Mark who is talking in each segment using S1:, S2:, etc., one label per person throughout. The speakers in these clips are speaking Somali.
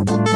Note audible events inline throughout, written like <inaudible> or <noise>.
S1: bismillahi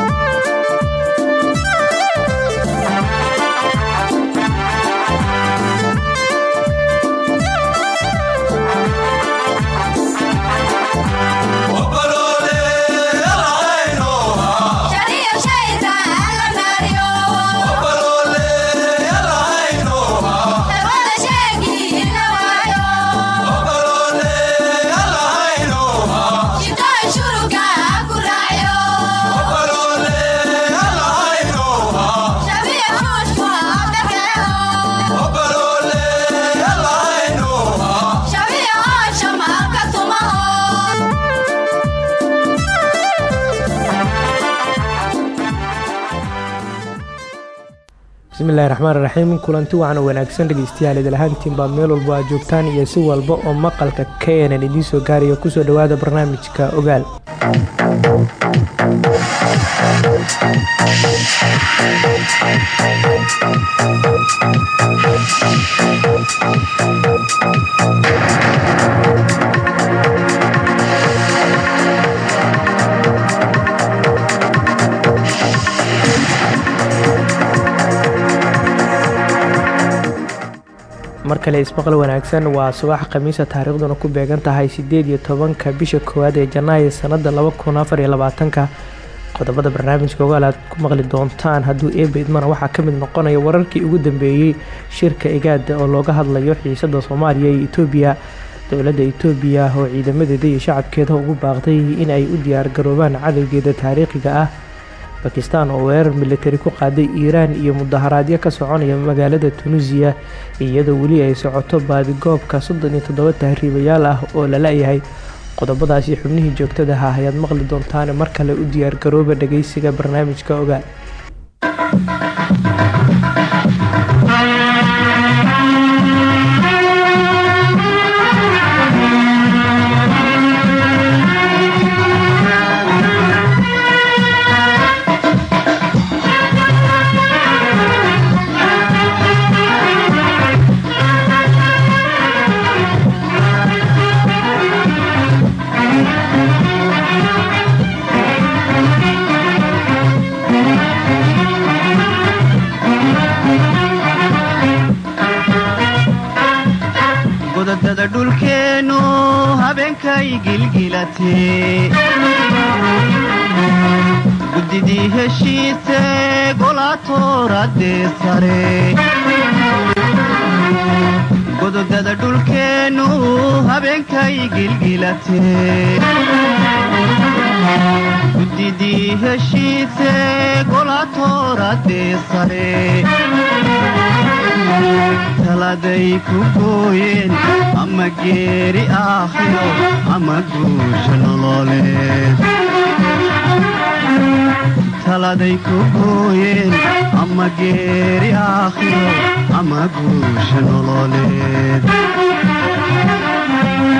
S1: raxmaan raxiim kulanti oo wanaagsan dhegeystayaal idil ahaantiin baa meel walba aad joogtaan iyo si walba oo maqalka keenan idiin soo gaaraya ku soo dhowaada barnaamijka ogaal mar kale wanaagsan waa subax khamiisa taariikhduna ku beegan tahay sideed iyo tobanka bisha koowaad ee janaayo sanada laba kun afar labaatanka. Qodobada barnaamijka ogaal aad ku maqli doontaan hadduu eeba idmana waxaa ka mid noqonaya wararkii ugu dambeeyey shirka igaada oo looga hadlayo xiisada soomaaliya iyo etoobiya dowladda etoobiya oo ciidamadeeda iyo shacabkeeda ugu baaqday in ay u diyaargaroobaan cadowgeeda taariikhiga ah bakistan oo weerar militari ku qaaday iiraan iyo mudaharaadyo ka soconaya magaalada tunuusiya iyadoo weli ay socoto baadigoobka soddon iyo toddoba tahriibayaal ah oo la la-yahay. Qodobadaasi xubnihii joogtada ah ayaad maqli doontaan mar kale u diyaargarooba dhageysiga barnaamijka ogaal
S2: guddidii heshiise golaatooradee sare gododada dhulkeennu habeenkay gilgilatee guddidii heshiise golaatooradee sare taladay ku gooyeen ama geeri aakhiro ama guusha nololeed taladay ku gooyeen ama geeri aakhiro ama guusha nololeed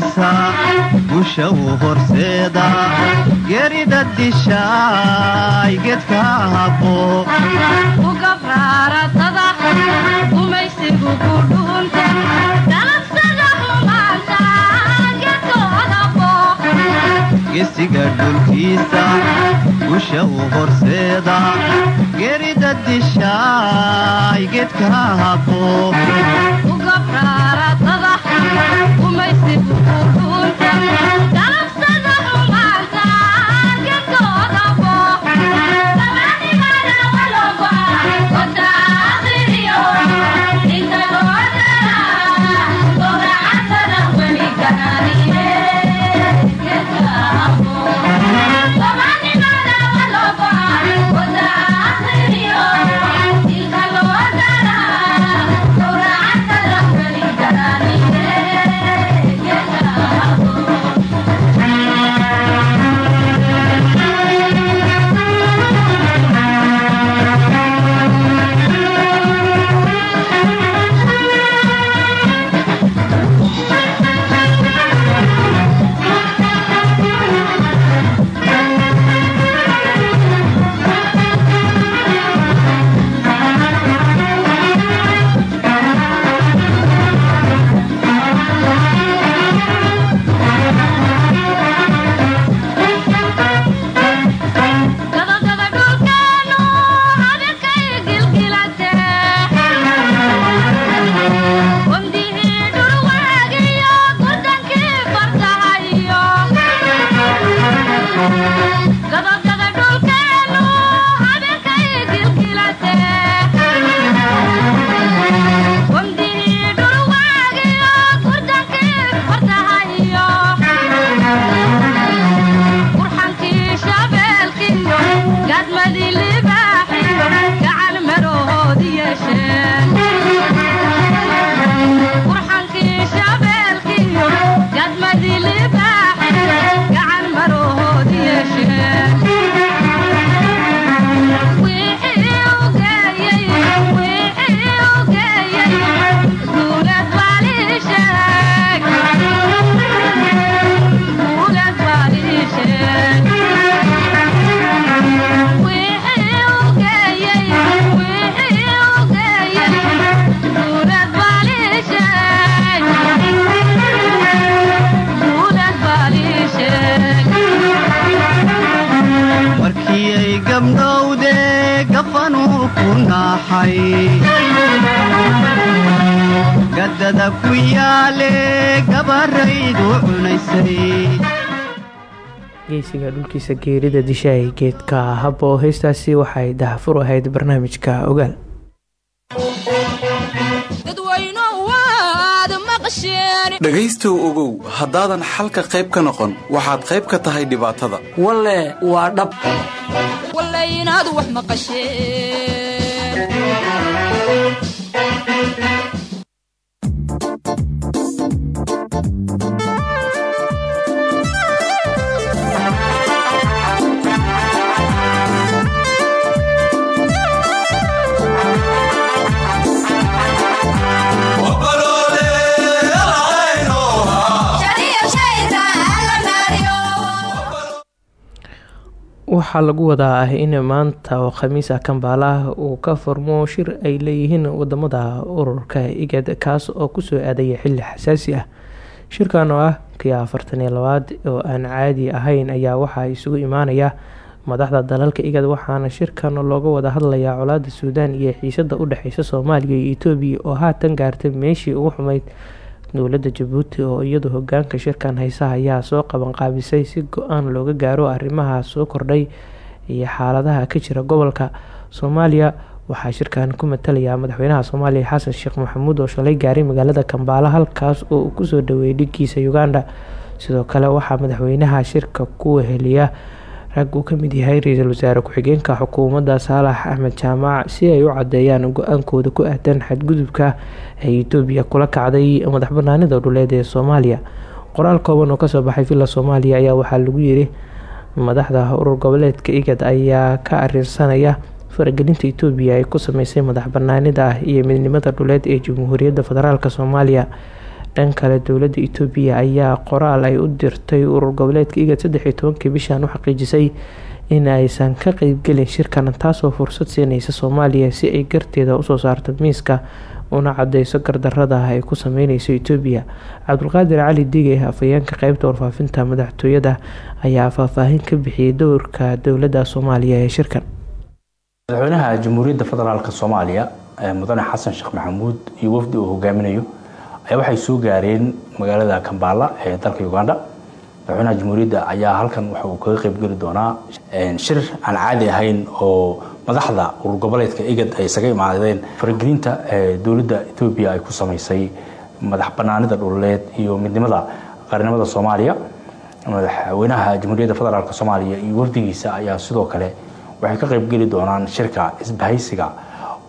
S3: dhulkiisa busha uu horseeda geerida dishaay gedka habo geesiga dhulkiisa busha uu horseeda geerida dishaay gedka habo umaysigu u guursan gadada ku yaale gabaraydu cunaysay
S1: geesiga dhulkiisa geerida dishaay geedka habo heystaasi waxay dahafur ahayd barnaamijka ogaal
S4: dhegaystow ogow haddaadan xalka qayb ka noqon waxaad qayb ka tahay dhibaatada
S5: walle waa dhab
S6: inaad wax maqasheen
S1: waxaa lagu wadaa in maanta oo khamiis ah kambaala uu ka furmo shir ay leeyihiin waddamada ururka igad kaas oo ku soo aadaya xili xasaasi ah. Shirkan oo ah kii afartan iyo labaad oo aan caadi ahayn ayaa waxaa isugu imaanaya madaxda dalalka igad waxaana shirkan looga wada hadlayaa colaada suudaan iyo xiisada udhexeysa soomaaliya iyo etoobiya oo haatan gaartay meeshii ugu xumeyd dowladda jabuuti oo iyadu hogaanka shirkan haysa ayaa soo qabanqaabisay si go'aan looga gaaro arrimaha soo kordhay iyo xaaladaha ka jira gobolka. Soomaaliya waxaa shirkan ku matalaya madaxweynaha soomaaliya xasan sheekh maxamuud oo shalay gaaray magaalada kambaala halkaas oo uu ku soo dhaweeyay dhiggiisa uganda. Sidoo kale waxaa madaxweynaha shirka ku weheliya rag uu ka mid yahay ra'iisul wasaare ku-xigeenka xukuumadda saalax axmed jaamac si ay u cadeeyaan go'aankooda ku aadan xadgudubka ay etoobiya kula kacday madax banaanida dhuleed ee soomaaliya. Qoraal kooban oo ka soo baxay villa soomaaliya ayaa waxaa lagu yiri madaxda urur goboleedka igad ayaa ka arinsanaya faragelinta etoobiya ay ku sameysay madax banaanida iyo midnimada dhuleed ee jamhuuriyadda federaalk soomaaliya dhan kale dowladda itoobiya ayaa qoraal ay u dirtay urur goboleedka igad saddex iyo tobankii bishan u xaqiijisay in aysan ka qeybgelin shirkan taasoo fursad siineysa soomaaliya si ay garteeda u soo saarto miiska una cadeyso gardarada ay ku sameyneyso itoobiya. Cabdulqaadir cali dige afhayeenka qeybta warfaafinta madaxtooyada ayaa faahfaahin ka bixiyay dowrka dowladda soomaaliya ee shirkan.
S5: Madaxweynaha jamhuuriyadda federaalk soomaaliya mudane xasan sheekh maxamuud iyo wafdi uu hogaaminayo waxay soo gaareen magaalada kambaala ee dalka uganda. Madaxweynaha jamhuuriyadda ayaa halkan waxa kaga qeybgeli doonaa shir aan caadi ahayn oo madaxda urur goboleedka igad ay isaga imaadeen. Faragelinta dowladda etoobiya ay ku sameysay madax banaanida dhuleed iyo midnimada qaranimada soomaaliya. Madaxweynaha jamhuuriyadda federaalk soomaaliya iyo wafdigiisa ayaa sidoo kale waxay ka qeybgeli doonaan shirka isbahaysiga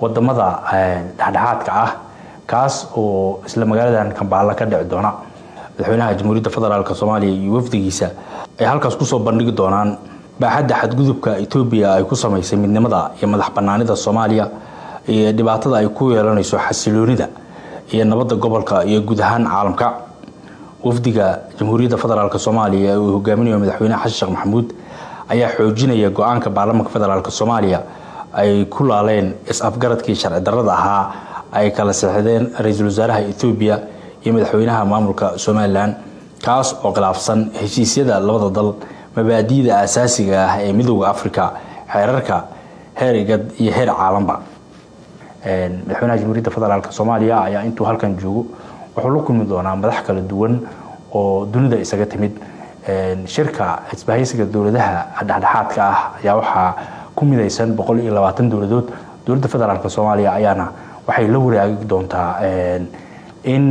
S5: waddamada dhexdhexaadka ah kaas oo isla magaaladan kambaala ka dhici doona. Madaxweynaha jamhuuriyadda federaalk soomaaliya iyo wafdigiisa ay halkaas ku soo bandhigi doonaan baaxadda xadgudubka etoobiya ay ku sameysay midnimada iyo madax banaanida soomaaliya iyo dhibaatada ay ku yeelanayso xasiloonida iyo nabadda gobolka iyo guud ahaan caalamka. Wafdiga jamhuuriyadda federaalk soomaaliya uu hogaaminayo madaxweyne xasan sheekh maxamuud ayaa xoojinaya go'aanka baarlamaanka federaalk soomaaliya ay ku laaleen is-afgaradkii sharci darrada ahaa ay kala seexdeen ra'iisul wasaaraha etoobiya iyo madaxweynaha maamulka somalilan kaas oo khilaafsan heshiisyada labada dal mabaadi'da asaasiga ah ee midooda africa xeerarka heer igad iyo heer caalanba madaxweynaha jamhuuriyadda federaalk soomaaliya ayaa intuu halkan joogo wuxuu la kulmi doonaa madax kala duwan oo dunida isaga timid. Shirka isbahaysiga dowladaha dhexdhexaadka ah ayaa waxaa ku midaysan boqol iyo labaatan dowladood. Dowladda federaalk soomaaliya ayaana waxay la waraagi doontaa in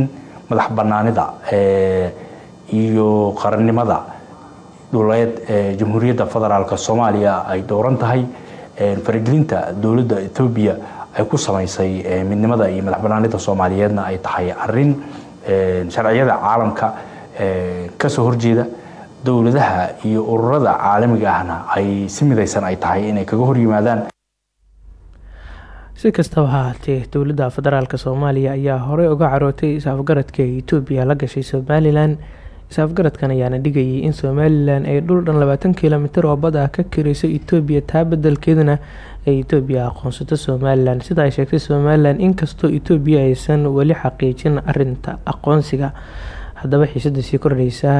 S5: madax banaanida iyo qarannimada dhuleed ee jamhuuriyadda federaalk soomaaliya ay dowran tahay faragelinta dowladda etoobiya ay ku samaysay midnimada iyo madax banaanida soomaaliyeedna ay tahay arrin sharciyada caalamka ka soo horjeeda dowladaha iyo ururada caalamiga ahna ay si midaysan ay tahay inay kaga horyimaadaan
S1: si kastaba ha haatee dowladda federaalk soomaaliya ayaa horey uga carootay is-afgaradka ee etoobiya la gashay somalilan is-afgaradkan ayaana dhigayay in somalilan ay dhul dhan labaatan kilomitir oo bad ah ka kirayso etoobiya taa bedelkeedana ay etoobiya aqoonsato somalilan sida ay sheegtay somalilan inkastoo etoobiya aysan weli xaqiijin arinta aqoonsiga. Haddaba xiisada sii kordheysa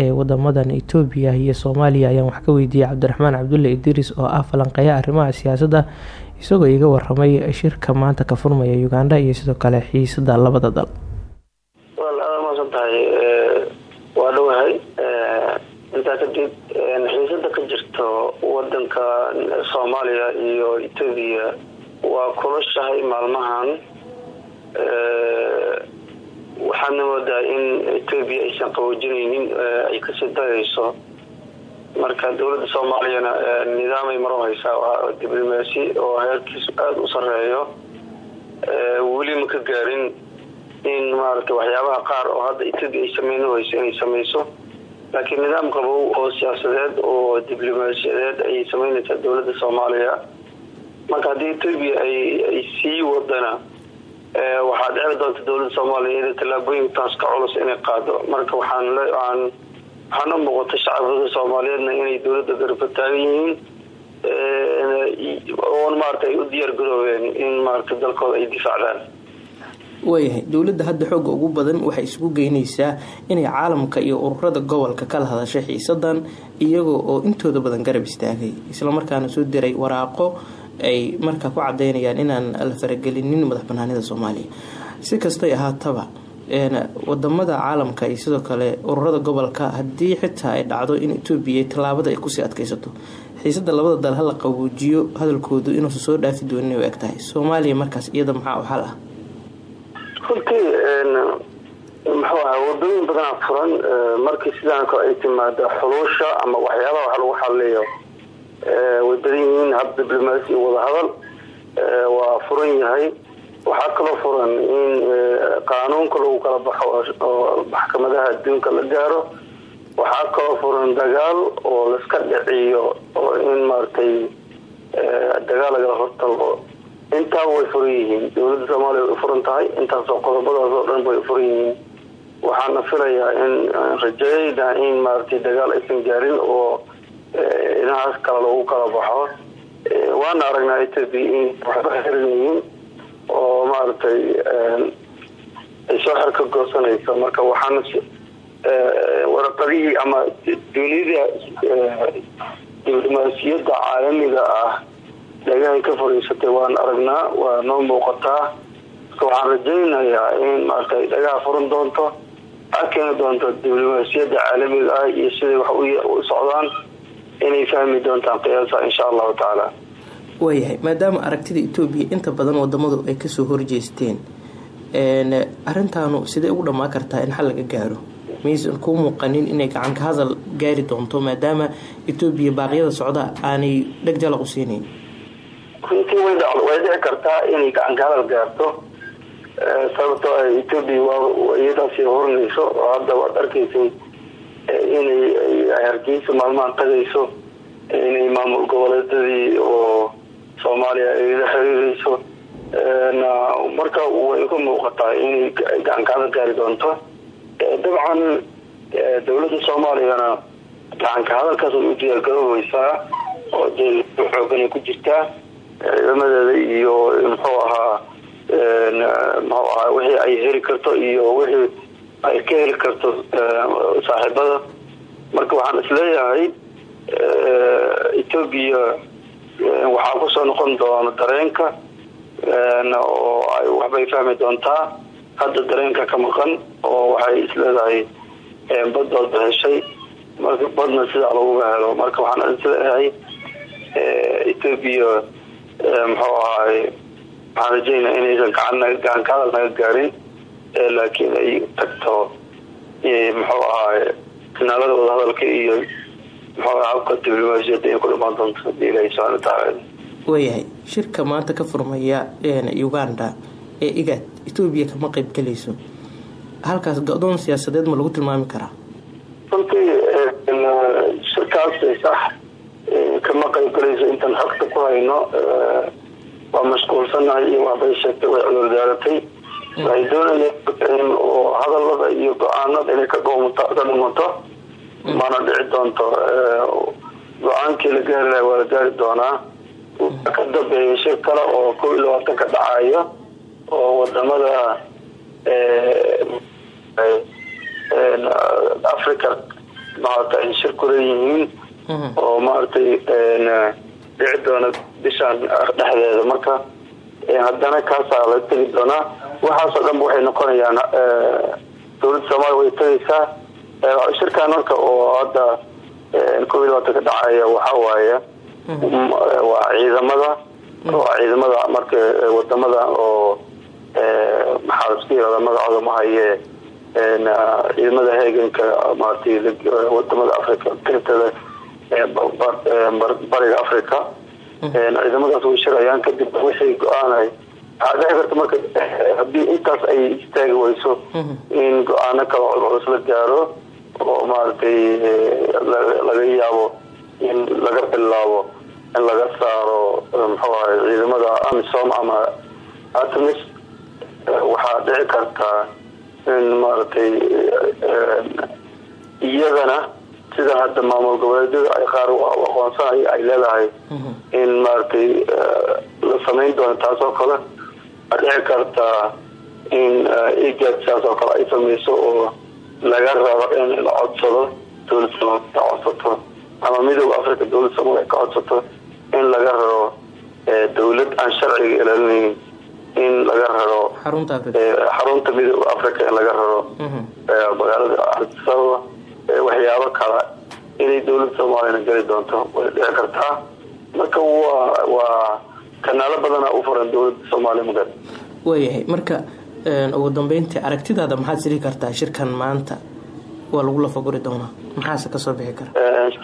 S1: ee wadamadan etoobiya iyo soomaaliya ayaan wax ka weydiiyey cabdiraxmaan cabdulle idris oo ah falanqeeya arrimaha siyaasadda isagoo iga waramay shirka maanta ka furmaya uganda iyo sidoo kale xiisada labada dal.
S7: Maasan tahay waa dhowahay intaa kadib xiisada ka jirto wadanka soomaaliya iyo etoobiya waa kulashahay maalmahan. Waxaadna moodaa in etoobiya aysan qaboojinaynin ay ka sii dagayso marka dowladda soomaaliyana nidaamay maro haysaa waa diblomaasi oo heerkiisu aada u sareeyo weli ma ka gaarin in maaragtay waxyaabaha qaar oo hadda etoobiya ay sameyn hayso inay sameyso laakiin nidaam qabow oo siyaasadeed oo diblomaasiyadeed ayay sameynaysaa dowladda soomaaliya marka haddii etoobiya ay sii wadana waxaa dhici doonta dowladda soomaaliya ina tallaabooyinkaas ka culus inay qaado. Marka waxaan waxaana muuqata shacabka soomaaliyeedna inay dowladda garba taagan yihiin oon maarata ay u diyaar garoobeen in maarata dalkooda ay difaacdaan
S1: waayahay dowladda hadda xooga ugu badan waxay isugu geyneysaa inay caalamka iyo ururada gobolka kala hadashay xiisadan iyagoo oo intooda badan garab istaagay islamarkaana soo diray waraaqo ay markaa ku cadeynayaan inaan la faragelinin madax banaanida soomaaliya si kastay ahaataba waddamada caalamka iyo sidoo kale ururada gobolka haddii xitaa ay dhacdo in etoobiya tallaabada ay ku sii adkeysato xiisada labada dal hala qaboojiyo hadalkoodu inuusan soo dhaafi doonin u eg tahay. Soomaaliya markaas iyada maxaa u xal ah?
S7: Runtii muxuu aha wadooyin badanaa furan markii sidaan kale ay timaado xuluusha ama waxyaabaha wax lagu xaliyo way badan yihiin hab diblomaasi iyo wadahadal waa furan yahay waxaa kaloo furan in qaanuunka lagu kala baxo oo maxkamadaha adduunka la gaaro. Waxaa kaloo furan dagaal oo laiska dhiciyo oo in maaragtay dagaal lagala hortago. Intaa way furan yihiin. Dowladda soomaaliya way furan tahay. Intaasoo qodobadaas oo dhan way furan yihiin. Waxaana filayaa in rajayna in maaragtay dagaal aysan gaarin oo inahaas kale lagu kala baxo. Waana aragnaa etoobiya in waxba xiranyihiin oo maaragtay ay soo xer ka goosanayso marka waxaana waraqadihii ama dunida diblomaasiyadda caalamiga ah dhagahay ka fadhiisatay waan aragnaa waa noo muuqataa marka waxaan rajaynayaa in maarata ay dhagaha furan doonto arkeeni doonto diblomaasiyadda caalamiga ah iyo siday wax u socdaan inay fahmi doontaan qiyaasa insha allahu tacaala
S1: waayahay maadaama aragtida etoobiya inta badan wadamadu ay ka soo horjeesteen. Arintaanu sidee ugu dhammaan kartaa in xal laga gaaro? Maysan kuu muuqanin inay gacanka hadal gaari doonto maadaama etoobiya baaqyada socda aanay dheg jalaq u siinayn
S7: runtii way dhici kartaa inay gacanka hadal gaarto. Sababtoo ah etoobiya waa iyadaasi horinayso oo hadda waad arkaysay inay hargeysa maalmahan tagayso inay maamul goboleedadii oo soomaaliya ay la xiriireyso marka way ka muuqataa gacanka hadal gaari doonto dabcan dowladda soomaaliyana gacanka hadalkaas way u diyaargaroobaysaa oo dee xooganay ku jirtaa ciidamadeeda iyo muxuu ahaa muxuu ahaa wixii ay heli karto iyo wixii ay ka heli karto saaxiibada. Marka waxaan is leeyahay etoobiya waxaa ku soo noqon doona dareenka oo ay waxbay fahmi doontaa. Hadda dareenka ka maqan oo waxay isleedahay badooda heshay marka badna sidaa laguga helo. Marka waxaan is leeyahay etoobiya muxuu ahaay waxaan rajeynaa inaysan gacan ka hadal naga gaarin laakiin ay tagto muxuu ahaay sinaalada wadahadalka iyo muxuu habka diblomaasiyadda inay ku dhamaan doonto haddii watacaala
S1: waayahay shirka maanta ka furmaya uganda ee igaad etoobiya kama qayb galayso halkaas go-doon siyaasadeed ma lagu tilmaami karaa?
S7: Runtii shirkaas sax kama qayb galayso intaan xogta ku hayno waa mashquulsanahay iyo waxbay sheegtay way cudurdaaratay waxay doonayeen oo hadalada iyo go'aanada inay ka ka dhumato mana dhici doonto go'aankii la gaari laha waa la gaari doonaa. Ka dambeeya shir kale oo kow iyo labaatan ka dhacayo oo waddamada africa maarata ay shir ku leeyihiin oo maaragtay dhici doona bishaan dhexdeeda. Marka haddana kaasaa la tegi doonaa. Waxaasoo dhanba waxay noqonayaan dowladda soomaaliya way tegaysaa shirkan marka oo hadda kow iyo labaatan ka dhacaya waxaa waaye waa ciidamada. Waa ciidamada marka waddamada oo maxaa isku yirahda magacooda mahaye ciidamada heeganka maaragtay waddamada africa tirtada bariga africa ciidamadaas way shirayaan kadib wixii go'aanay. Waxaa dhici karta marka haddii intaas ay istaagi weyso in go'aano kale culculus la gaaro oo maaragtay laga yaabo in laga bilaabo in laga saaro muxuu ahay ciidamada amisom ama artemis waxaa dhici kartaa in maaragtay iyadana sida hadda maamul goboleedyada ay qaar aqoonsanay ay leedahay in maaragtay la samayn doono taas oo kale dhici kartaa in igad saas oo kale ay samayso oo laga rabo in la codsado dowlad somaaliya ka codsato ama midooda africa dowlad soomaaliya ka codsato in laga raro dowlad aan sharciga ilaalinayn in laga raro xarunta midooda africa in laga raro. Magaalada ardisababa waxyaabo kale inay dowladda soomaaliyana geli doonto way dhici kartaa. Marka waa waa kanaalo badana u furan dowladda soomaaliya maga
S1: waayahay marka ugu dambeyntii aragtidaada maxaad siri kartaa shirkan maanta? Waa lagu lafaguri doonaa. Maxaase ka soo bixi kara?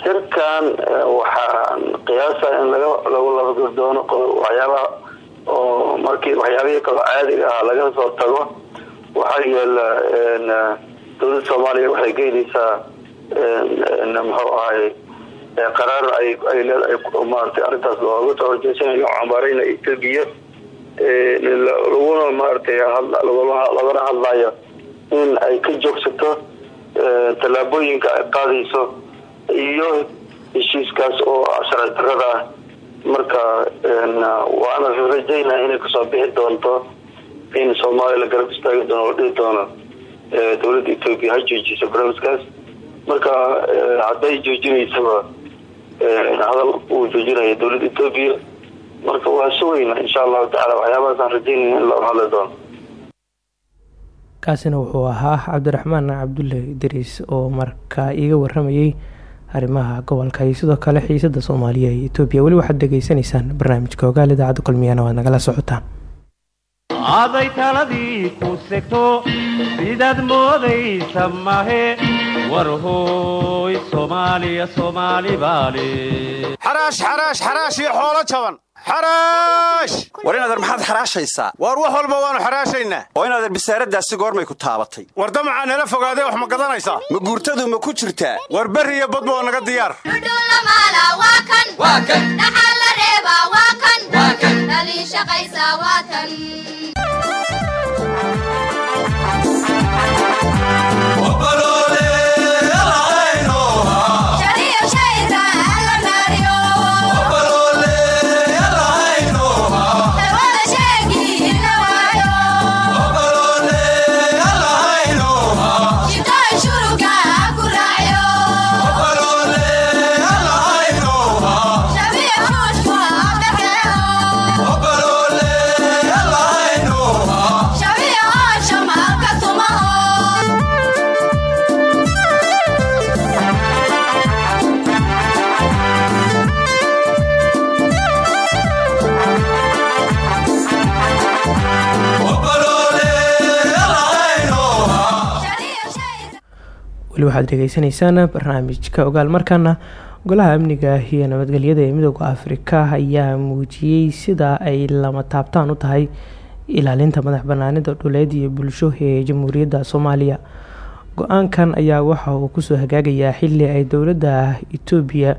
S7: Shirkan waxaan qiyaasa in lagu lafaguri doono waxyaabaha oo markii waxyaabihii kaloo caadiga ah laga soo tago. Waxaa yeela dowladda soomaaliya waxay geynaysaa muxuu ahay qaraar ay ay leedahay maaragtay arrintaas looga soo horjeesanayo cambaarayna etoobiya laguna maaragtay lagana hadlayo in ay ka joogsato tallaabooyinka ay qaadayso iyo heshiiskaas oo sharci ah. Marka waana rajaynaa inay ka soo bixi doonto in soomaaliya la garab istaagi doono la dhihi doono dowladda etoobiya ha joojiso barnaamijkaas. Marka hadday joojinaysaba hadal uu joojinaya dowladda etoobiya marka waa sugayna insha allahu tacala waxyaabahaasaan rajaynayna in looga hadli doono.
S1: Kaasina wuxuu ahaa cabdiraxmaan cabdulle idriis oo markaa iiga waramayay arrimaha gobolka iyo sidoo kale xiisada soomaaliya iyo etoobiya weli waxaad dhegeysanaysaan barnaamijka ogaal idaacadda kulmiyana waad nagala socotaan.
S8: Aday taladii ku segto sidaad moodaysa mahe war hooy soomaaliya soomaali baale
S9: xaraash xaraash xaraash iyo xoolo jaban xaraash
S10: war inadeer maxaad xaraashaysaa
S9: waar wax walba waannu xaraashaynaa
S10: oo inadeer bisaaradaasi goormay ku taabatay.
S9: War damacaa nala fogaadee wax ma gadanaysaa
S10: ma guurtadu ma ku jirtaa?
S9: War berri iyo badba oo naga diyaar
S1: waxaad dhegeysanaysaan barnaamijka ogaal markaana golaha amniga iyo nabadgelyada ee midooda afrika ayaa muujiyey sida ay lama taabtaan u tahay ilaalinta madax banaanida dhuleed iyo bulsho ee jamhuuriyadda soomaaliya. Go'aankan ayaa waxa uu ku soo hagaagayaa xili ay dowladda etoobiya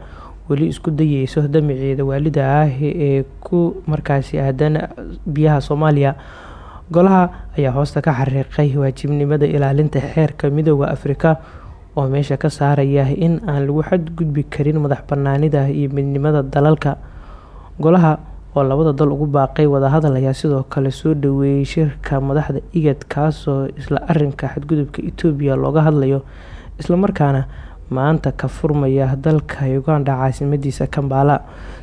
S1: weli isku dayeyso damaceeda waalida ah ee ku markaasi aadan biyaha soomaaliya. Golaha ayaa hoosta ka xariiqay waajibnimada ilaalinta xeerka midooda afrika oo meesha ka saaraya in aan lagu xadgudbi karin madax banaanida iyo midnimada dalalka. Golaha oo labada dal ugu baaqay wadahadal ayaa sidoo kale soo dhaweeyey shirka madaxda igad kaasoo isla arinka xadgudubka etoobiya looga hadlayo islamarkaana maanta ka furmaya dalka uganda caasimadiisa kambala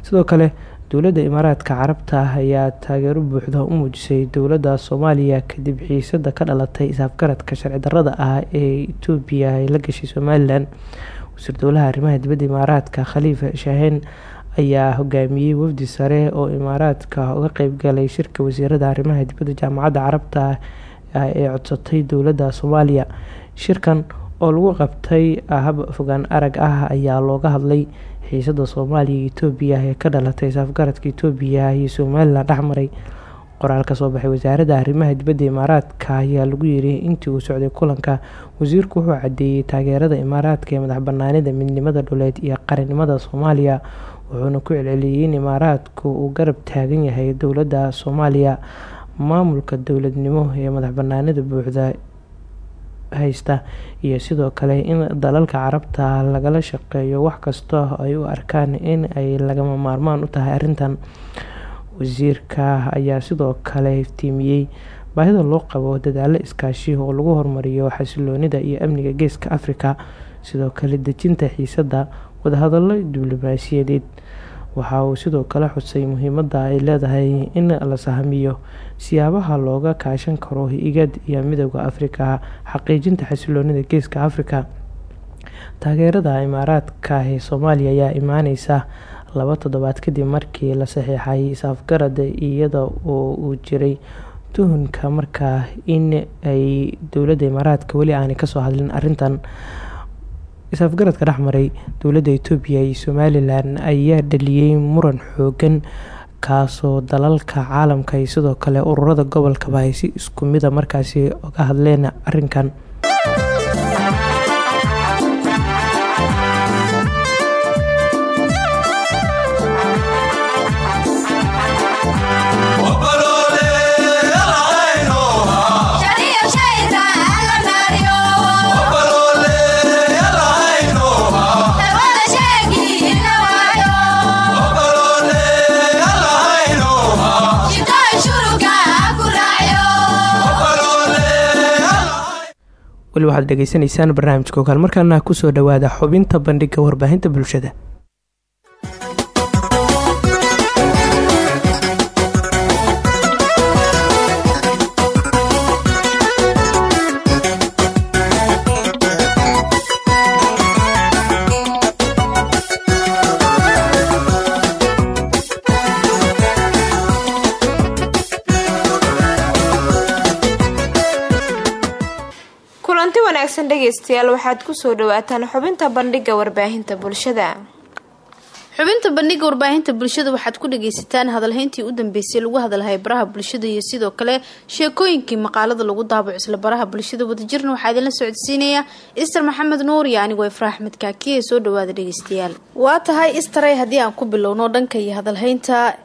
S1: sidoo kale dowladda imaaraadka carabta ayaa taageero buuxda u muujisay dowladda soomaaliya kadib xiisada ka dhalatay isaafgaradka sharci darada ah ee etoobiya ay la gashay somalilan. Wasiir dowlaha arrimaha dibadda imaaraadka khaliifa shaaheen ayaa hogaamiyey wafdi sare oo imaaraadka uga qeybgalay shirka wasiirada arrimaha dibadda jaamacadda carabta ee codsatay dowladda soomaaliya. Shirkan oo lagu qabtay hab fogaan arag ah ayaa looga hadlay xiisada soomaaliya iyo etoobiya ee ka dhalatay saafgaradka etoobiya iyo somalilan dhexmaray. Qoraal ka soo baxay wasaaradda arrimaha dibadda imaaraadka ayaa lagu yiri intii uu socday kulanka wasiirku wuxuu cadeeyey taageerada imaaraadka ee madax banaanida midnimada dhuleed iyo qarannimada soomaaliya wuxuuna ku celceliyey in imaaraadku uu garab taagan yahay dowladda soomaaliya. Maamulka dowladnimo ee madax banaanida buuxda haysta iyo sidoo kale in dalalka carabta lagala shaqeeyo wax kasta ay u arkaan in ay lagama maarmaan u tahay arrintan. Wasiirka ayaa sidoo kale iftiimiyey baahida loo qabo dadaalo iskaashi oo lagu horumariyo xasiloonida iyo amniga geeska afrika sidoo kale dejinta xiisada wadahadalo diblomaasiyadeed waxa uu sidoo kale xusay muhiimada ay leedahay in la sahamiyo siyaabaha looga kaashan karo igad iyo midooda afrika xaqiijinta xasiloonida geeska afrika. Taageerada imaaraadka ee soomaaliya ayaa imaaneysa laba toddobaad kadib markii la saxiixay is-afgarad iyada oo uu jiray tuhunka markaa in ay dowladda imaaraadka weli aanay ka soo hadlin arintan is-afgaradka dhexmaray dowladda etoobiya iyo somalilan ayaa dhaliyey muran xoogan kaasoo dalalka caalamka iyo sidoo kale ururada gobolkaba ay si isku mida markaasi oga hadleen arinkan weli waxaad dhegeysanaysaan barnaamijka ogaal markaana ku soo dhawaada xubinta bandhiga warbaahinta bulshada
S11: wanaagsan dhegaystayaal waxaad ku soo dhawaataan xubinta bandhiga warbaahinta bulshada.
S12: Xubinta bandhiga warbaahinta bulshada waxaad ku dhagaysataan hadalhayntii u dambeysay lagu hadalhay baraha bulshada iyo sidoo kale sheekooyinkii maqaalada lagu daabaco isla baraha bulshada. Wadajirna waxaa idinla socodsiinaya ister maxamed nuur iyo anigoo ifraa axmed kaakiye soo dhawaada dhegaystayaal. Waa tahay istaray haddii aan ku bilowno dhanka iyo hadalhaynta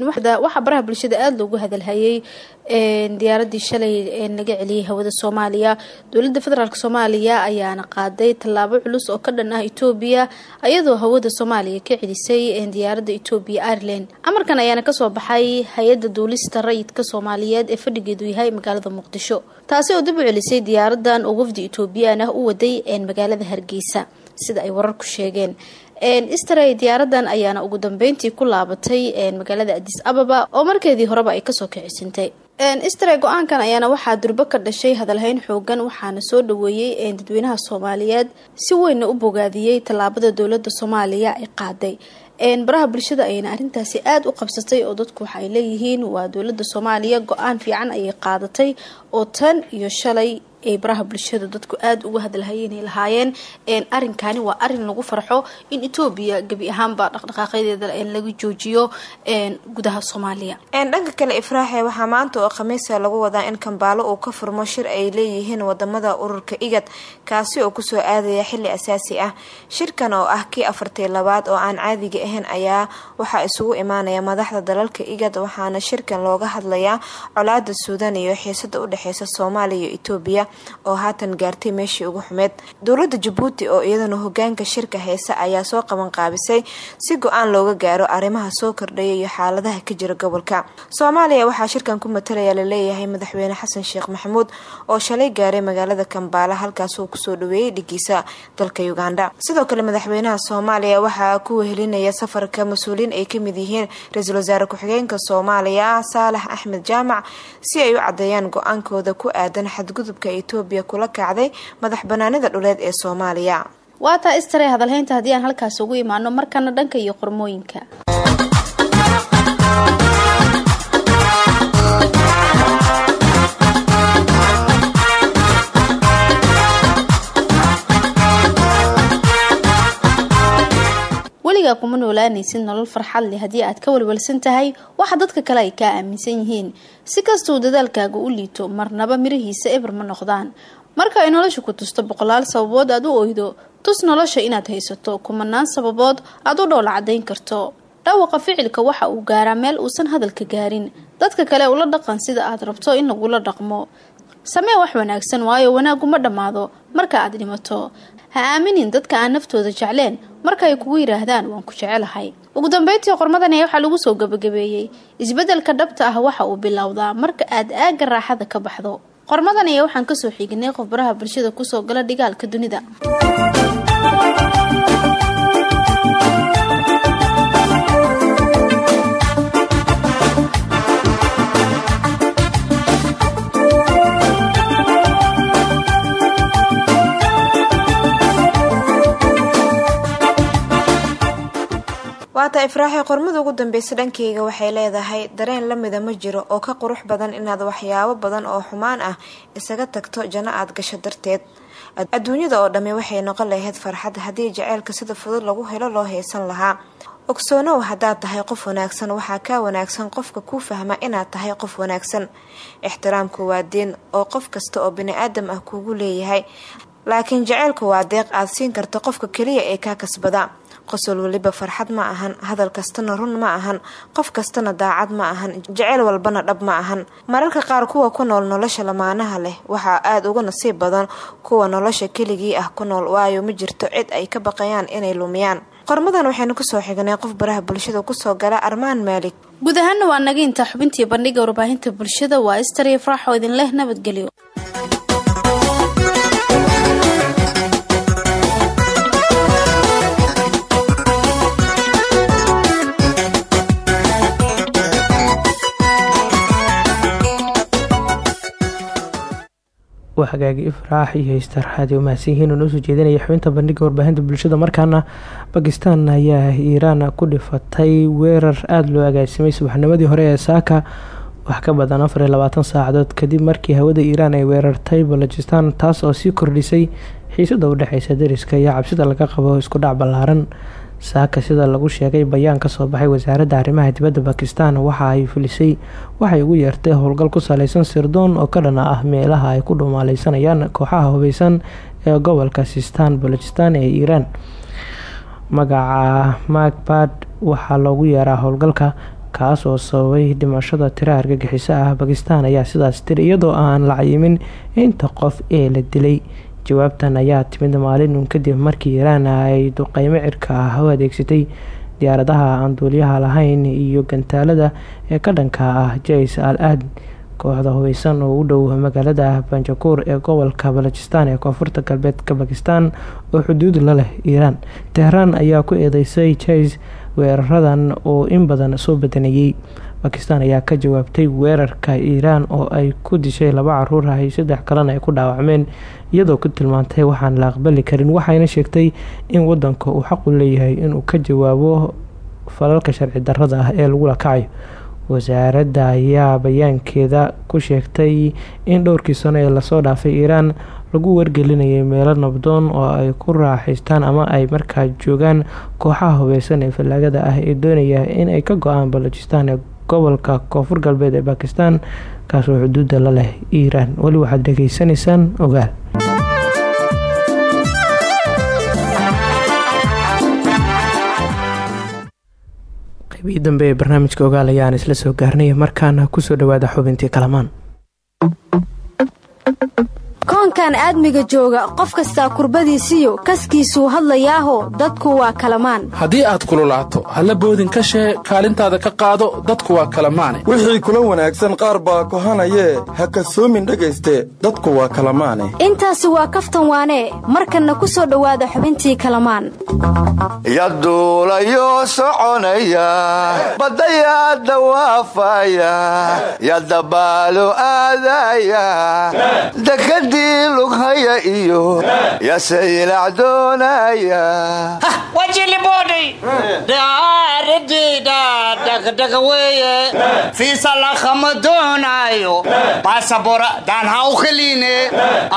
S12: waxaa baraha bulshada aada loogu hadalhayay diyaaradii shalay laga celiyay hawada soomaaliya. Dowlada federaalk soomaaliya ayaana qaaday tallaabo culus oo ka dhan ah etoobiya ayadoo hawada soomaaliya ka celisay diyaarada etoobiya ireland. Amarkan ayaana ka soo baxay hay'ada duulista rayidka soomaaliyeed ee fadhigeedu yahay magaalada muqdisho. Taasi oo dib u celisay diyaaradan oo wafdi etoobiyaan ah u waday magaalada hargeysa sida ay wararku sheegeen. Istray diyaaradan ayaana ugu dambeyntii ku laabatay magaalada adis ababa oo markeedii horeba ay ka soo kicisintay istray go'aankan ayaana waxaa durbo ka dhashay hadalhayn xoogan waxaana soo dhaweeyey dadweynaha soomaaliyeed si weynna u bogaadiyey tallaabada dowladda soomaaliya ay qaaday. Baraha bulshada ayayna arrintaasi aada u qabsatay oo dadku waxa ay leeyihiin waa dowladda soomaaliya go'aan fiican ayay qaadatay oo tan iyo shalay ay baraha bulshada dadku aada uga hadalhayeynay lahaayeen. Arinkani waa arrin lagu farxo. In etoobiya gebi ahaanba dhaqdhaqaaqyadeeda laga joojiyo gudaha soomaaliya.
S11: Dhanka kale ifraaxe waxaa maanta oo khamiisa lagu wadaa in kambaalo uu ka furmo shir ay leeyihiin waddamada ururka igad kaasi oo ku soo aadaya xili asaasi ah. Shirkan oo ah kii afartii labaad oo aan caadiga ahayn ayaa waxaa isugu imaanaya madaxda dalalka igad waxaana shirkan looga hadlayaa colaada suudan iyo xiisada udhexeysa soomaaliya iyo etoobiya oo haatan gaartay meeshii ugu xumeed. Dowlada jabuuti oo iyadana hogaanka shirka heese ayaa soo qaban qaabisay si go'aan looga gaaro arrimaha soo kordhaya iyo xaaladaha ka jira gobolka. Soomaaliya waxaa shirkan ku matalaya la leeyahay madaxweyne xasan sheekh maxamuud oo shalay gaaray magaalada kambaala halkaasuu ku soo dhaweeyey dhigiisa dalka uganda. Sidoo kale madaxweynaha soomaaliya waxaa ku wehelinaya safarka mas'uuliyiin ay ka mid yihiin ra'iisul wasaare ku-xigeenka soomaaliya saalax axmed jaamac si ay u cadeeyaan go'aankooda ku aadan xadgudubka etoobiya kula kacday madax banaanida dhuleed ee soomaaliya.
S12: Waa taa istare hadalhaynta haddii aan halkaas ugu imaano markana dhanka iyo qormooyinka weligaa kuma noolaanaysid nolol farxad leh haddii aad ka walwalsan tahay waxa dadka kale ay kaa aaminsan yihiin. Si kastuu dadaalkaaga u liito marnaba mirihiisa eber ma noqdaan. Marka ay nolosha ku tusto boqolaal sababood aad u oydo tus nolosha inaad haysato kumanaan sababood aad u dhoola cadayn karto. Dhawaqa ficilka waxa uu gaaraa meel uusan hadalka gaarin. Dadka kale ula dhaqan sida aad rabto in lagula dhaqmo. Samee wax wanaagsan waayo wanaaguma dhammaado. Marka aad dhimato ha aaminin dadka aan naftooda jecleen marka ay kugu yidhaahdaan waan ku jecelahay. Ugu dambeyntii qormadan ayaa waxaa lagu soo gabagabeeyey. Isbeddelka dhabta ah waxa uu bilowdaa marka aad aagga raaxada ka baxdo. Qormadan ayaa waxaan ka soo xiginay qof baraha bulshada ku soo gala dhigaalka dunida
S11: waata ifraaxi qormada ugu dambeysa dhankeyga waxay leedahay dareen lamida ma jiro oo ka qurux badan inaad waxyaabo badan oo xumaan ah isaga tagto janno aad gasho darteed. Adduunyada oo dhammi waxay noqon lahayd farxad haddii jaceylka sida fudud lagu helo loo haysan lahaa. Ogsoonow haddaad tahay qof wanaagsan waxaa kaa wanaagsan qofka kuu fahma inaad tahay qof wanaagsan. Ixtiraamku waa diin oo qof kasta oo bani-aadam ah kuugu leeyahay. Laakiin jaceylku waa deeq aad siin karta qofka keliya ee kaa kasbada qosol weliba farxad ma ahan hadal kastana run ma ahan qof kastana daacad ma ahan jeceyl walbana dhab ma ahan. Mararka qaar kuwa ku nool nolosha lamaanaha leh waxaa aada uga nasiib badan kuwa nolosha keligii ah ku nool waayo ma jirto cid ay ka baqayaan inay lumiyaan. Qormadan waxaynu ku soo xignay qof baraha bulshada ku soo gala armaan maalig
S12: guud ahaana waa naga intaa xubintii bandhiga warbaahinta bulshada waa istariya faraxoo idin leh nabadgelyo
S1: waa hagaagi ifraax iyo haystar aada umahadsan yihiin oo noo soo jeedinaya xubinta bandhiga warbaahinta bulshada. Markaana bakistan ayaa iiraan ku dhifatay weerar aada loo agaasimay subaxnimadii hore ee saaka. Wax ka badan afar iyo labaatan saacadood kadib markii hawada iiraan ay weerartay balojistan taas oo sii kordhisay xiisada u dhexeysa dariska iyo cabsida laga qabo isku dhac ballaaran saaka sida lagu sheegay bayaan ka soo baxay wasaaradda arrimaha dibadda bakistan waxa ay fulisay waxay ugu yeertay howlgal ku saleysan sirdoon oo ka dhana ah meelaha ay ku dhumaaleysanayaan kooxaha hubeysan ee gobolka sistan balojistan ee iiraan magaca macbad waxaa loogu yeeraa howlgalka kaas oo sababay dhimashada tira argagixiso ah. Bakistan ayaa sidaas tiri iyadoo aan la cayimin inta qof ee la dilay jawaabtan ayaa timid maalin uun kadib markii iiraan ay duqeymo cirka ah u adeegsatay diyaaradaha aan duuliyaha lahayn iyo gantaalada ee ka dhanka ah jais al aad kooxda hubeysan oo u dhow magaalada banjakuur ee gobolka balojistan ee koonfurta galbeedka bakistan oo xuduud la leh iiraan tehraan ayaa ku eedeysay jais weeraradan oo in badan soo badanayay bakistan ayaa ka jawaabtay weerarka iiraan oo ay ku dishay laba carruur ah iyo saddex kalena ay ku dhaawacmeen iyadoo ku tilmaantay waxaan la aqbali karin. Waxayna sheegtay in wadanka uu xaq u leeyahay inuu ka jawaabo falalka sharci darrada ah ee lagula kacayo. Wasaaradda ayaa bayaankeeda ku sheegtay in dhowrkii sano ee la soo dhaafay iiraan lagu wargelinayay meelo nabdoon oo ay ku raaxaystaan ama ay markaa joogaan kooxaha hubeysan ee fallaagada ah ee doonaya in ay ka go'aan balojistan ee gobolka koonfur galbeed ee bakistan kaasoo xuduuda la leh iiraan. Weli waxaad dhegeysanaysaan ogaal. Qeybii dambe ee barnaamijka ogaal ayaan isla soo gaarnay markaana ku soo dhawaada xubintii kalamaan
S13: koonkan aadmiga jooga qof kastaa kurbadiisiyo kaskiisuu hadlayaaho dadku waa kalamaan.
S14: Haddii aad kululaato halla boodin ka shee kaalintaada ka qaado dadku waa kalamaane.
S15: Wixii kula wanaagsan qaar baa kohanayee ha kasoomin dhegayste dadku waa kalamaane.
S13: Intaasi waa kaftan waanee markanna ku soo dhowaada xubintii kalamaan.
S2: Yaduulayo soconaya badayaa dawaafaya yadabaalo aadaya lughaya iyo yasaylac doonaya
S16: wajilibodhay dhaaradida dhagdhaga weeye fiisa lakhama doonaayo baasabora daan ha u khaliine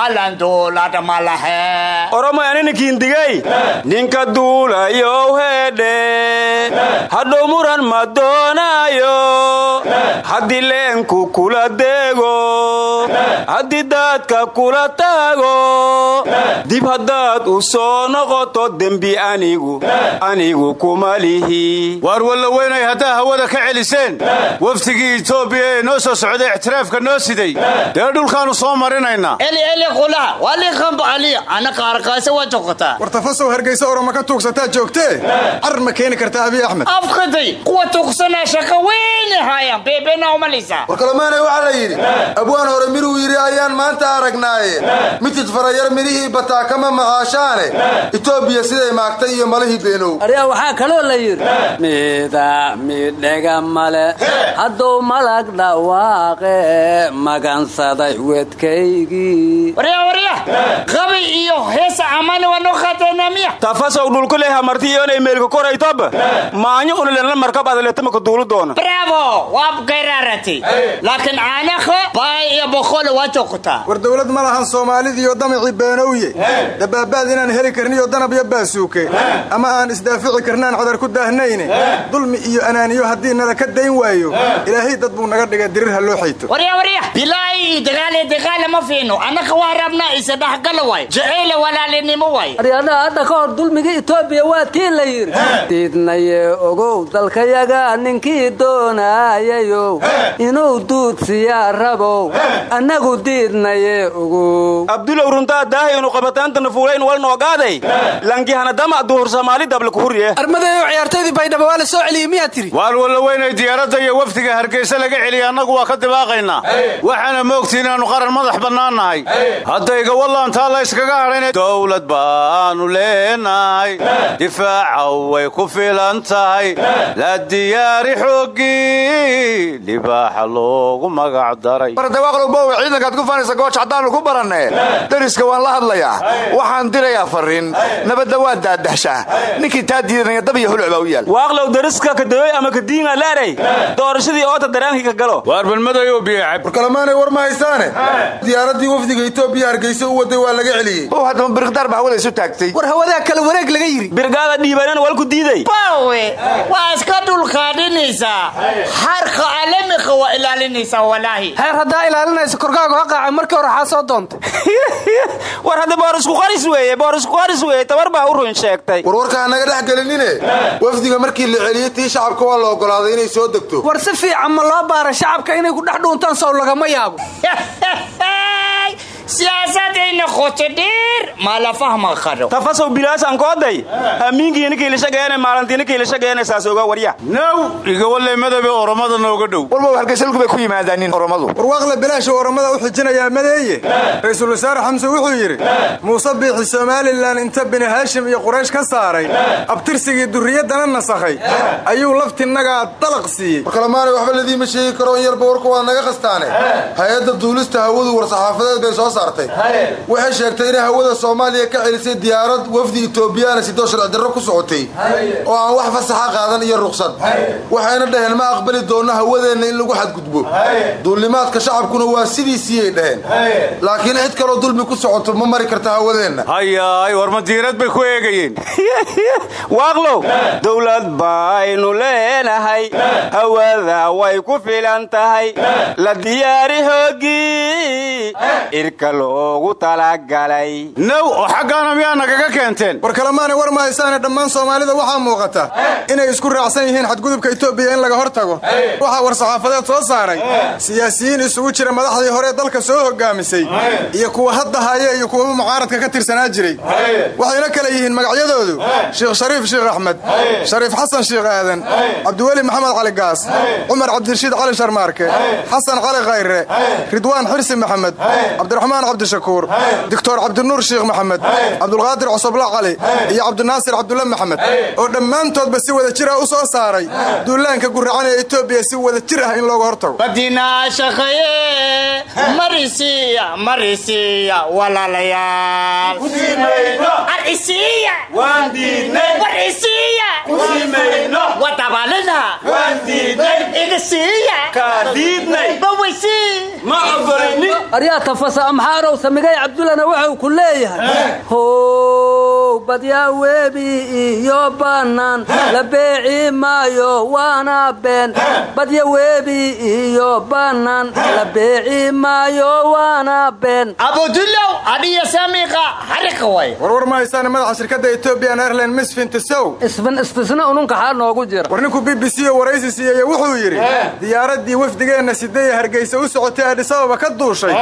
S16: alan duulada malahe
S17: oromoyaninikiindigey ninka duulayow heedhe hadhow muran ma doonaayo haddii leenku kula deego haddii daadka kula taago dib haddaad u soo noqoto dembi anigu anigu kuma lihi
S9: waar walla weynay haddaa hawada ka celiseen. Waftigii etoobiya ee noo soo socday ictiraafka noo siday. Dee dhulkaannu soo marinaynaa?
S15: War tafasow hargaysa oroma ka tuugsataa joogtee? Carar ma keeni karta abiy axmed?
S16: Afkaday kuwa tuugsanaa shaqo weyne haayaan. Beebeenaa umalaysa
S18: war kalamaanay waxaa la yidhi abwaan hore miduu yidhi ayaan maanta aragnaaye mitid farayar midhihii bataa kama macaashaane etoobiya siday maagtay iyo malihii beenow
S19: aryaa waxaa kaloo la yidhi mida midhega male hadduu malag dhawaaqe magansaday wedkaygii
S17: tafasow dhulku leh hamartiyoonay meelka koraytob maanyo unulenla markab adaleetamaka duulu doona
S16: bravo. Waa gayraaratay laakiin caanakha baay iyo boqole waa joogtaa
S18: war dowlad ma lahan soomaalidiiyo damacii beenowye dabaabaad inaan heli karniyo danab iyo baasuuke ama aan isdaafici karnaan cadar ku daahnayne dulmi iyo anaaniyo haddii nala ka dayn waayo ilaahay dad buu naga dhigay dirir ha loo xayto
S16: bilaahi dagaale dagaale ma fiino annaka waa rabnaa isadhexgala waay jaceyle walaalinimo waay
S19: hadda ka hor dulmiga etoobiya waa tii la yidhi. Diidnaye ogow dalkayaga ninkii doonayayow inuu duudsiyaa rabow annagu diidnaye ogow.
S17: Abdulow runtaa daahaynu qabataantana fuulayn walnoogaaday lankihanadama duhur soomaali dablakuhurye
S14: armadayo ciyaartaydii baydhaba waa la soo celiyey miyaa tiri?
S9: Waar walla weynay diyaaradda iyo wafdiga hargeysa laga celiya annagu waa ka dibaaqaynaa waxaana moogtii inaannu qaran madax bannaannahay haddayga wallantaa la yskaga hadhayna dowlad baanu leenahay difaaca way ku filan tahay. La diyaari xooggii libaaxa loogu magac daray.
S2: Bardawaaqlow bowe ciidankaad ku faanaysa gooja haddaannu ku barannee dariska waan la hadlayaa. Waxaan dirayaa farriin. Nabadda waa daadahshaa ninkii taa diidanaya dab iyo huluc baa u yaal.
S17: Waaqlow dariska kadawey ama kadiinga leeray doorashadii oota dareenkii ka galo.
S9: Waar balmadayo biyacab
S15: warkalamaanay war ma haysaane. Diyaaraddii wafdiga etoobiya hargeysa u waday waa laga celiyey.
S2: Ow haddaba biriqdaar baa hawada isu taagtay.
S19: War hawadaa kale wareeg laga yidhi.
S17: Birgaada dhiibanan walku diiday.
S16: Bawe waa iska dhulkaadhinaysaa xarka alamiqa waa ilaalinaysaa walaahi
S19: heer haddaa ilaalinaysa korkaagu ha markii hore waxaa soo doontay <laughs>
S17: war hadda boorisku qaris weeye boorisku qaris weeye tabar baa u run sheegtay.
S15: Warwarka ha naga dhex gelinine? Wafdiga markii la celiyey tii shacabka waa la ogolaaday inay soo degto.
S19: War si fiican ma loo baara shacabka inay ku dhex dhuuntaan sow lagama yaabo <laughs>
S16: siyaasadayna qoto dheer ma la fahma karo
S17: tafasow bilaasan kooday hamiinkiina kiilashageene maalintiina kiilashageene saas oga warya
S9: naw madabe oromada nooga dhow
S2: walba hargeysalku bay ku yimaadaanin oromadu
S15: warwaaqle bilaasha oromada u xijinayaa madeeye ra'iisul wasaare xamse wuxuu yidhi muuse biixi somalilan inta bini haashim iyo quraysh ka saaray. Abtirsigii durriyaddana nasakhay ayuu laftinnagaa dalaq siiyey. Warkalamaanay waxba ladiima sheegi karo in yarba warku waa naga khastaane hay'adda duulista hawadu war-saxaafadeed bay soo saartay. Waxay sheegtay inay hawada soomaaliya ka celisay diyaarad wafdi etoobiyana sidoo sharcidarro ku socotay. Oo aan wax fasaxa qaadan iyo ruqsad. Waxayna dhaheen ma aqbali doonno hawadeenna in lagu xadgudbo. Duulimaadka shacabkuna waa sidiisiiyay dhaheen. Laakiin cid kaloo dulmi ku socoto ma mari karta hawadeenna
S9: hayaay war madiirad bay ku eegayeen. <laughs>
S17: Waaqlow dowlad baynu leenahay. Hawada way ku filan tahay. La diyaari hoogii irka loogu talagalay.
S9: Naw oo xaggaana miyaa nagaga keenteen?
S15: War kalemaanay war ma haysaane dhammaan soomaalida waxaa muuqata inay isku raacsan yihiin xadgudubka etoobiya in laga hor tago waxaa war-saxaafadeed soo saaray. Siyaasiyiin isugu jira madaxdii hore dalka soo hogaamisay. Iyo kuwa hadda haya iyo kuwa mucaaradka ka tirsanaa jiray. Waxayna kale yihiin magacyadoodu. Sheekh shariif sheekh axmed. Shariif xasan sheekh aadan. Cabdiweli maxamed cali gaas. Cumar cabdirashiid cali sharmaarke. Xasan cali khayre. Ridwaan xirsi maxamed. Cabdiraxmaan cabdishakuur doctor cabdinuur sheekh maxamed cabdulqaadir cosobla cali iyo cabdinaasir cabdulle maxamed oo dhammaantoodba si wada jir ah u soo saaray. Duulaanka guracan ee etoobiya si wada jir ah in looga hortago
S19: amxaarow samigay cabdullana wuxuu ku leeyahay how badyaa webi iyo bannaan la beeci maayo waana been. Badya webi iyo bannaan la beeci maayo waana been.
S16: Abudulow adhiya samiqa xariqa way.
S15: Warwar ma haysaane madaxa shirkadda etobian airline misfin tisow
S19: isbin istisna ununkaxaa noogu jira.
S15: War ninku b b c oo waraysi siiyeye wuxuu yidhi diyaaraddii wafdigeenna sidee hargeysa u socotay adhisababa ka duushay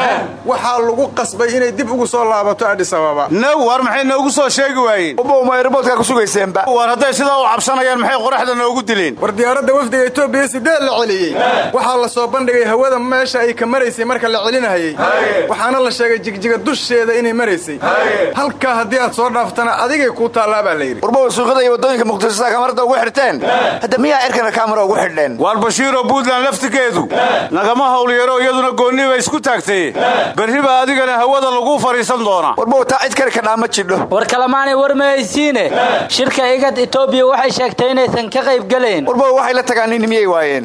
S15: lagu qasbay inay dib ugu soo laabato adhisababa
S9: naw waar maxay noogu soo sheegi waayeen?
S2: Ubowma erboodkaa ku sugayseenba
S9: waar hadday sidaa u cabsanayaan maxay qoraxda noogu dileen
S15: war diyaaradda wafdiga etoobiya sidee la celiyey? Waxaa la soo bandhigay hawada meesha ay ka maraysay marka la celinahayey waxaana la sheegay jigjiga dusheeda inay maraysay. Halkaa haddii aad soo dhaaftana adigay kuu taallaa baa la yidhi.
S2: Warbowa suuqyada iyo waddooyinka muqdishosaa kamarada ugu xidhteen hadda miyaa erkana kaamara ugu xidheen
S9: waar bashiiroo buntland laftigeedu. Nagama hawlyaro iyaduna goonni bay isku taagtay. Berriba adigana hawada lagu fadhiisan doonaa.
S2: Warbow taa cid kale kadhaa ma jidho.
S20: War kalamaanay war mahaysiine shirka igad etoobiya waxay sheegtay inaysan ka qayb gelayn
S2: warbow waxay la tagaanin miyay waayeen.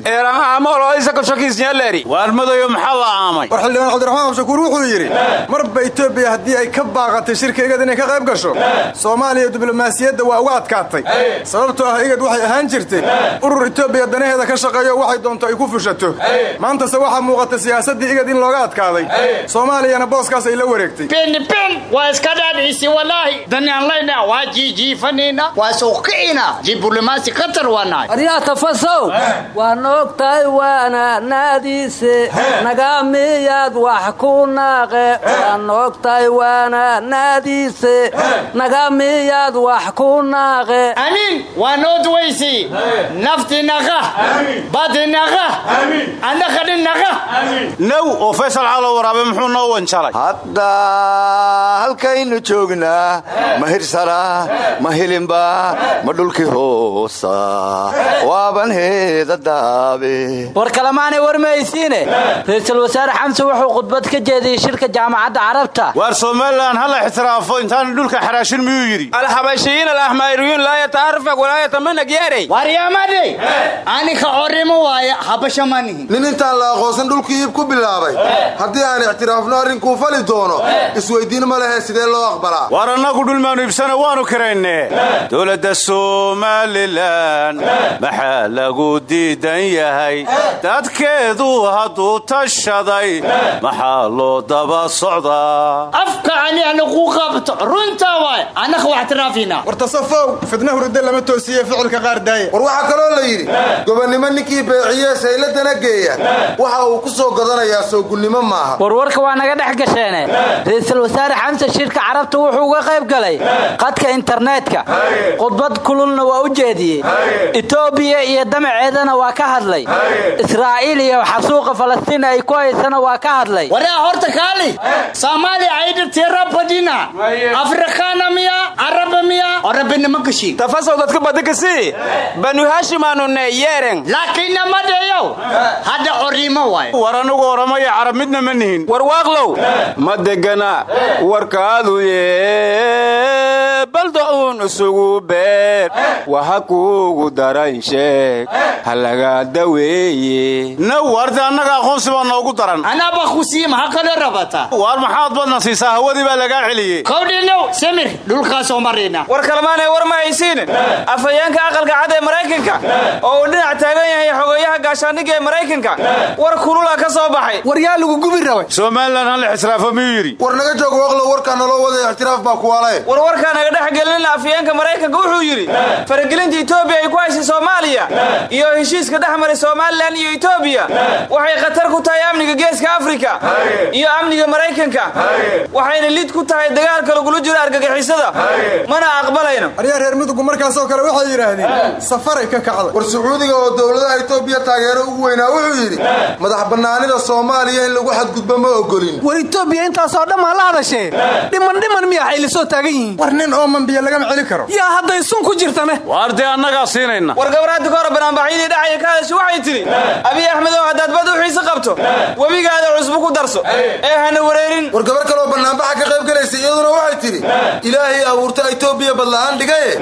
S9: Waarmadayo maxaa la aamay?
S15: War xildhibaan cabdiraxmaan abshakuur wuxuu yidhi marba etoobiya haddii ay ka baaqatay shirka igad inay ka qayb gasho soomaaliya diblomaasiyadda waa uga adkaatay. Sababtoo ah igad waxay ahaan jirtay urur etoobiya danaheeda ka shaqeeyo waxay doonto ay ku fushato. Maantase waxaa muuqata siyaasaddii igad in looga adkaaday. Soomaaliyana booskaas ay la wareegtay.
S16: Benben waa iska dhaadhiisi walaahi danaan layna waa jiijiifanayna waa sowkicina diblomaasi qatar waanahay
S19: aryaa tafasow waan ogtahay waana naadiise naga miyaad wax ku naaqe. Waan ogtahay waana naadiise naga miyaad wax ku naaqe.
S16: Amiin. Waa noo duwaysi nafti naqa. Badi naqa. Annaqadhi naqa.
S9: Naw oo faysal calo waraabe muxuu noo wanjalay
S2: hadda halkaynu joognaa ma hirsana ma hilinba ma dhulkii hoosa. Waaban heeda daabe
S3: war kalemaanay warmaysiine ra'iisul wasaare xamse wuxuu khudbad ka jeediyey shirka jaamacadda carabta.
S9: Waar somalilan hala ixtiraafo intaanu dhulka xaraashin miyuu yidhi?
S20: Alxabashiyiin alahmaariyuun laa yataarafak walaa yatamanag yeeray.
S16: Waryaamade anika orimo waaya habasha manihin
S18: nin intaan la aqoonsan dhulkii iib ku bilaabay. Haddii aan ixtiraafno arrinkuu fali doono. Isweyddiin ma lehe sidee loo aqbalaa?
S9: Waar annagu dhulmaanu ibsana waanu kirayne dowladda somalilan maxaa lagu diidan yahay? Dadkeedu hadduu tashaday maxaa loo daba socdaa?
S16: Afka ani anagu qabto runta waay annaka wax tiraafina
S18: war tasafow fidna hurudde lama toosiye ficilka qaar daaya war waxaa kaloo la yidhi gobonnimo ninkii beeciye sayladana geeya. Waxa uu ku soo godanayaa soogunnimo maaha.
S3: Warwarka waa naga dhex gasheene. Ra'iisul wasaare xamse shirka carabta wuxuu uga qayb galay qadka internetka. Khudbad kululna waa u jeediyey. Etoobiya iyo damaceedana waa ka hadlay. Israa'iil iyo xasuuqa falastiin ay ku haysana waa ka hadlay
S16: waraa horta kaali soomaaliya aydha tira badina afrikaana miya araba miya orabinima gashi
S20: tafasow dadka badikasi banu haashimaanune yeeren
S16: laakiin namadeyow hadda orimo waay
S9: war anugu oramaya carab midna ma nihin
S20: war waaqlow ma degana warkaadu yee balda uun isugu beer waha kuugu daran sheeg ha laga daweeye
S9: now warde annaga aqoonsi baa noogu daran
S16: anaba kusiim ha kale rabata.
S9: Waar maxaad badna siisaa hawadii baa lagaa celiyey.
S16: Kowdhinow samir dhulkaasoo marina
S20: war kalemaanay war ma haysiin afhayeenka aqalka cad ee maraykanka oo uu dhinac taagan yahay xogeeyaha gaashaandhigga ee maraykanka war kulula ka soo baxay.
S18: War yaa lagu gubi rabay.
S9: Somalilan hala ixtiraafo miyuu yidhi.
S18: War naga joog waqlo warkaa naloo wadaya ixtiraaf baa kuwaalaye
S20: war warkaa naga dhex gelin afhayeenka maraykanka wuxuu yidhi faragelinta etoobiya ay ku haysay soomaaliya iyo heshiiska dhex maray somalilan iyo etoobiya waxay khatar ku tahay amniga geeska afrika iyo amniga maraykanka waxayna lid ku tahay dagaalka lagula jiro argagixisada mana aqbalayno.
S18: Aryaa reer midowgu markaasoo kale waxay yidhaahdeen safaray ka kacday war sacuudiga oo dowladaha etoobiya taageero ugu weynaa wuxuu yidhi madax bannaanida soomaaliya in lagu xadgudbo ma ogolin.
S21: War etoobiya intaasoo dhan maa la hadashee dhiman dhiman miya xaylisoo taagan yihiin.
S18: War nin ooman biyo lagama celi karo.
S21: Yaa hadday sun ku jirtane
S9: waar dee annagaa siinayna.
S20: War gabraaddi ka hor banaanbaxyadii dhacaya ka hadasha waxay tidhi abiy axmedow haddaad bad u xiise qabto webigaada cusbu ku darso. Ee hana wareerin
S18: war gabar kaloo bannaanbaxa ka qayb galaysa iyaduna waxay tidhi ilaahay abuurta etoobiya badla'aan dhigaye.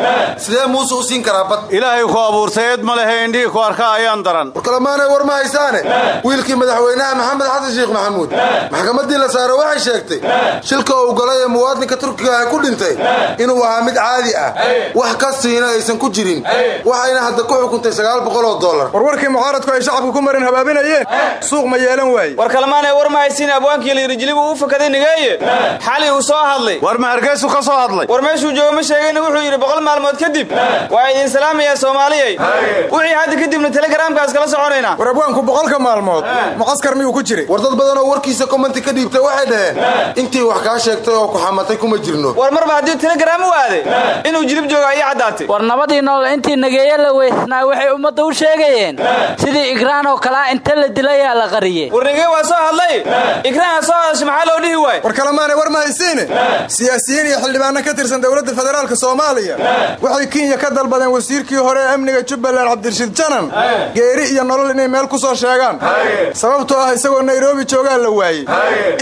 S18: Sidee muuse u siin karaa bad?
S9: Ilaahay ku abuurtay eed ma lehe indhihii ku arka ayaan daran.
S18: War kalemaanay war ma haysaane. Wiilkii madaxweynaha maxamed xasan sheekh maxamuud. Maxkamaddii la saaro waxay sheegtay shilka uu galay ee muwaadinka turkiga ah ku dhintay inuu ahaa mid caadi ah. Wax ka siina aysan ku jirin. Waxayna hadda ku xukuntay sagaal boqoloo dollar. War warkii mucaaradku ay shacabka ku marin habaabinayeen? Suuq ma yeelan waaye
S20: war kalemaanay war ma haysiin abwaankii la yidhi jilibu uu fakaday nigeeye xali uu soo hadlay.
S9: War ma hargeysu ka soo hadlay?
S20: War meeshuu joogo ma sheegayna wuxuu yidhi boqol maalmood kadib waa idin salaamayaa soomaaliyay wixii hadda kadibna telegaraamkaas kala soconaynaa
S18: war abwaanku boqolka maalmood mucaskar miyuu ku jiray? War dad badan oo warkiisa commenti ka dhiibtay waxay dhaheen intii wax kaa sheegtay oo ku xamatay kuma jirno.
S20: War marba haddii telegram u aaday? Inuu jilib jooga ayaa caddaatay.
S3: War nabadii nool intii nageeye la weysnaa waxay ummadda u sheegayeen. Sidii igraan oo kalea inta la dilayaa la qariyey.
S20: War nageye waa soo hadlay igraana soo hadasha maxaa loo dhihi waay?
S18: War kalemaanay war ma haysiine siyaasiyiin iyo xildhibaano ka tirsan dowladda federaalka soomaaliya. Waxay kenya ka dalbadeen wasiirkii hore ee amniga jubbaland cabdirashiid janan. Geeri iyo nolol inay meel ku soo sheegaan. Sababtoo ah isagoo nairobi joogaa la waayey.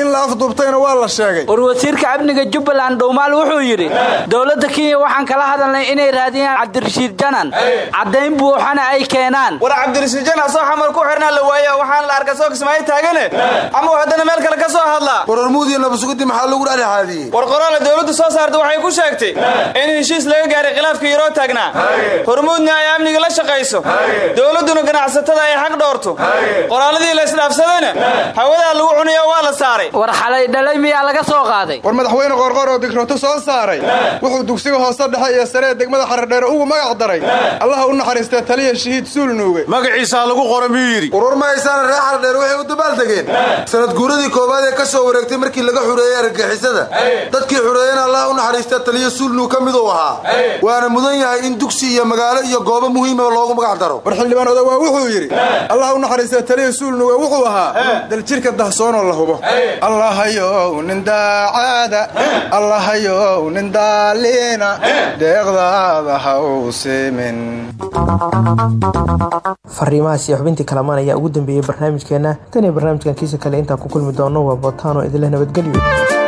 S18: In la afduubtayna waa la sheegay.
S3: War wasiirka amniga jubbaland dhowmaal wuxuu yidhi dowladda kenya waxaan kala hadalnay inay raadiyaan cabdirashiid janan. Caddayn buuxana ay keenaan.
S20: War cabdirashiid janan soo xamar ku xirnaa la waaye waxaan la arka soo kismaayo taagane ama uu haddana meel kale ka soo hadlaa
S18: war hormuud iyo nabasugudi maxaa lagu dhexdhexaadiyey
S20: war qoraale dowladdu soo saarta waxay ku sheegtay in heshiis laga gaaray khilaafka yaroo taagnaa hormuudna ay amniga la shaqayso. Dowladduna ganacsatada ay xaq dhoorto qoraaladii la isdhaafsadayna hawadaa lagu cuniyo waa la saaray.
S3: War xalay dhalay miyaa laga soo qaaday?
S18: War madaxweyne qorqor oo digrooto soo saaray. Wuxuu dugsiga hoose dhexe iyo sare ee degmada xaradheere ugu magac daray. Allaha u naxariistee taliya shahiid suul nuuge
S9: magaciisaa lagu qora miyuu yidhi?
S18: Warwar ma haysaana reer xaradheere waxay u dabaaldegeen sanad guuradii koowaad ee ka soo wareegtay markii laga xureeyey argagixisada dadkii xureeyana allah u naxariista taliyo suulnuu ka miduu ahaa. Waana mudan yahay in dugsi iyo magaalo iyo goobo muhiima loogu magac daro.
S15: War xildhibaan odawaa wuxuu yidhi allah u naxariista taliya suulnuga wuxuu ahaa daljirka dahsoonoo la hubo. Allahayow nin daacaada allahayow nin daaliina deeqdaada ha u simin.
S1: Fariimahaas iyo xubintii kalamaan ayaa ugu dambeeyey barnaamijkeena. Tan iyo barnaamijkan kiisa kale. Intaan ku kulmi doono waa bootaano idinleh nabadgelyo